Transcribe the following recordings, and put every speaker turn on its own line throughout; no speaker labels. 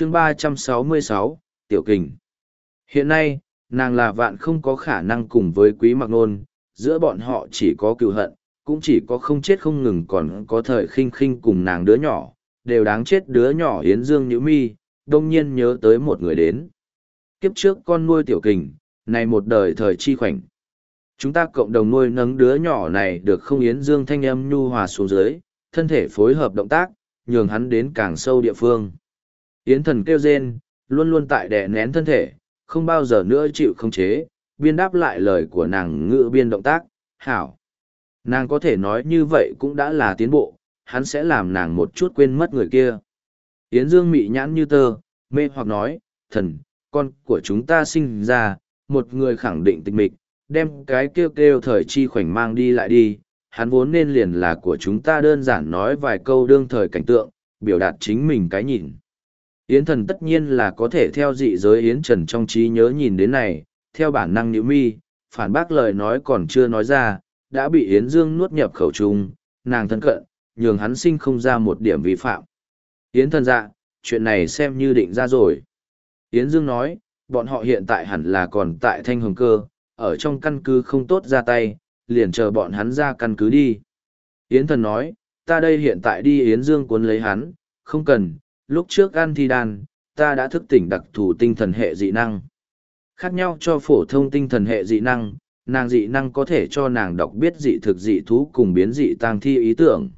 chương ba trăm sáu mươi sáu Tiểu Kình. Hiện nay, nàng là vạn không có khả năng cùng với quý mặc nôn, giữa bọn họ chỉ có cựu hận, cũng chỉ có không chết không ngừng còn có thời khinh khinh cùng nàng đứa nhỏ, đều đáng chết đứa nhỏ Yến Dương Nhữ Mi, đông nhiên nhớ tới một người đến. Kiếp trước con nuôi tiểu kình, này một đời thời chi khoảnh. Chúng ta cộng đồng nuôi nấng đứa nhỏ này được không Yến Dương thanh âm nhu hòa xuống dưới, thân thể phối hợp động tác, nhường hắn đến càng sâu địa phương. Yến thần kêu rên, luôn luôn tại đè nén thân thể, không bao giờ nữa chịu không chế, biên đáp lại lời của nàng ngự biên động tác, hảo. Nàng có thể nói như vậy cũng đã là tiến bộ, hắn sẽ làm nàng một chút quên mất người kia. Yến Dương mị nhãn như tơ, mê hoặc nói, thần, con của chúng ta sinh ra, một người khẳng định tịch mịch, đem cái kêu kêu thời chi khoảnh mang đi lại đi, hắn vốn nên liền là của chúng ta đơn giản nói vài câu đương thời cảnh tượng, biểu đạt chính mình cái nhìn. Yến thần tất nhiên là có thể theo dị giới Yến Trần trong trí nhớ nhìn đến này, theo bản năng nữ mi, phản bác lời nói còn chưa nói ra, đã bị Yến Dương nuốt nhập khẩu trung, nàng thân cận, nhường hắn sinh không ra một điểm vi phạm. Yến thần dạ, chuyện này xem như định ra rồi. Yến Dương nói, bọn họ hiện tại hẳn là còn tại thanh hồng cơ, ở trong căn cứ không tốt ra tay, liền chờ bọn hắn ra căn cứ đi. Yến thần nói, ta đây hiện tại đi Yến Dương cuốn lấy hắn, không cần, lúc trước ăn thi đan, ta đã thức tỉnh đặc thù tinh thần hệ dị năng. Khác nhau cho phổ thông tinh thần hệ dị năng, nàng dị năng có thể cho nàng đọc biết dị thực dị thú cùng biến dị tang thi ý tưởng.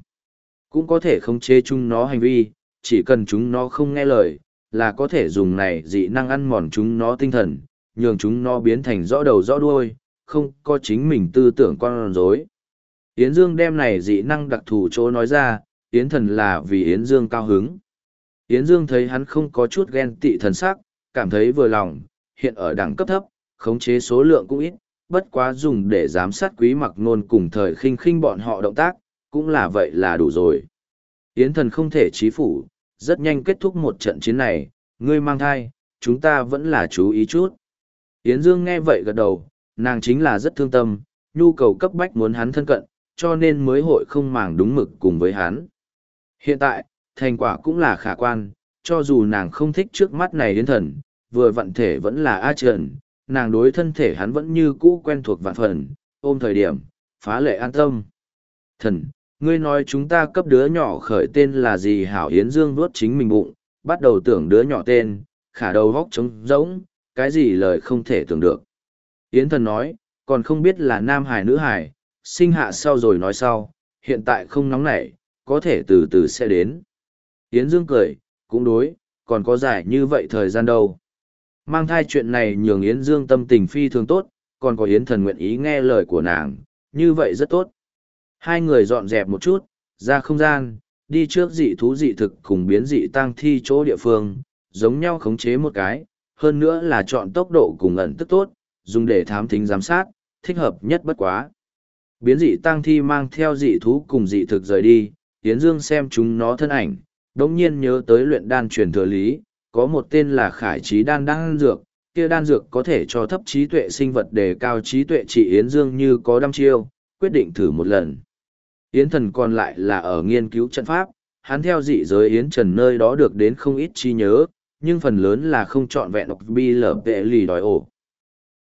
Cũng có thể khống chế chúng nó hành vi, chỉ cần chúng nó không nghe lời, là có thể dùng này dị năng ăn mòn chúng nó tinh thần, nhường chúng nó biến thành rõ đầu rõ đuôi, không có chính mình tư tưởng con rối. Yến Dương đem này dị năng đặc thù chỗ nói ra, Yến thần là vì Yến Dương cao hứng. Yến Dương thấy hắn không có chút ghen tị thần sắc, cảm thấy vừa lòng, hiện ở đẳng cấp thấp, khống chế số lượng cũng ít, bất quá dùng để giám sát quý mặc nôn cùng thời khinh khinh bọn họ động tác, cũng là vậy là đủ rồi. Yến thần không thể chí phủ, rất nhanh kết thúc một trận chiến này, ngươi mang thai, chúng ta vẫn là chú ý chút. Yến Dương nghe vậy gật đầu, nàng chính là rất thương tâm, nhu cầu cấp bách muốn hắn thân cận, cho nên mới hội không màng đúng mực cùng với hắn. Hiện tại, thành quả cũng là khả quan, cho dù nàng không thích trước mắt này đến thần, vừa vận thể vẫn là A Trần, nàng đối thân thể hắn vẫn như cũ quen thuộc vạn phần, ôm thời điểm, phá lệ an tâm. Thần, ngươi nói chúng ta cấp đứa nhỏ khởi tên là gì hảo Yến Dương vuốt chính mình bụng, bắt đầu tưởng đứa nhỏ tên, khả đầu vóc trống rỗng, cái gì lời không thể tưởng được. Yến thần nói, còn không biết là nam hải nữ hải, sinh hạ sau rồi nói sau, hiện tại không nóng nảy, có thể từ từ sẽ đến. Yến Dương cười, cũng đối, còn có dài như vậy thời gian đâu. Mang thai chuyện này nhường Yến Dương tâm tình phi thường tốt, còn có Yến thần nguyện ý nghe lời của nàng, như vậy rất tốt. Hai người dọn dẹp một chút, ra không gian, đi trước dị thú dị thực cùng biến dị tăng thi chỗ địa phương, giống nhau khống chế một cái, hơn nữa là chọn tốc độ cùng ẩn tức tốt, dùng để thám thính giám sát, thích hợp nhất bất quá. Biến dị tăng thi mang theo dị thú cùng dị thực rời đi, Yến Dương xem chúng nó thân ảnh, đống nhiên nhớ tới luyện đan truyền thừa lý, có một tên là khải trí đan đan dược, kia đan dược có thể cho thấp trí tuệ sinh vật đề cao trí tuệ trị Yến Dương như có đăm chiêu, quyết định thử một lần. Yến thần còn lại là ở nghiên cứu trận pháp, hắn theo dị giới Yến Trần nơi đó được đến không ít chi nhớ, nhưng phần lớn là không chọn vẹn độc bi lở vệ lì đòi ổ.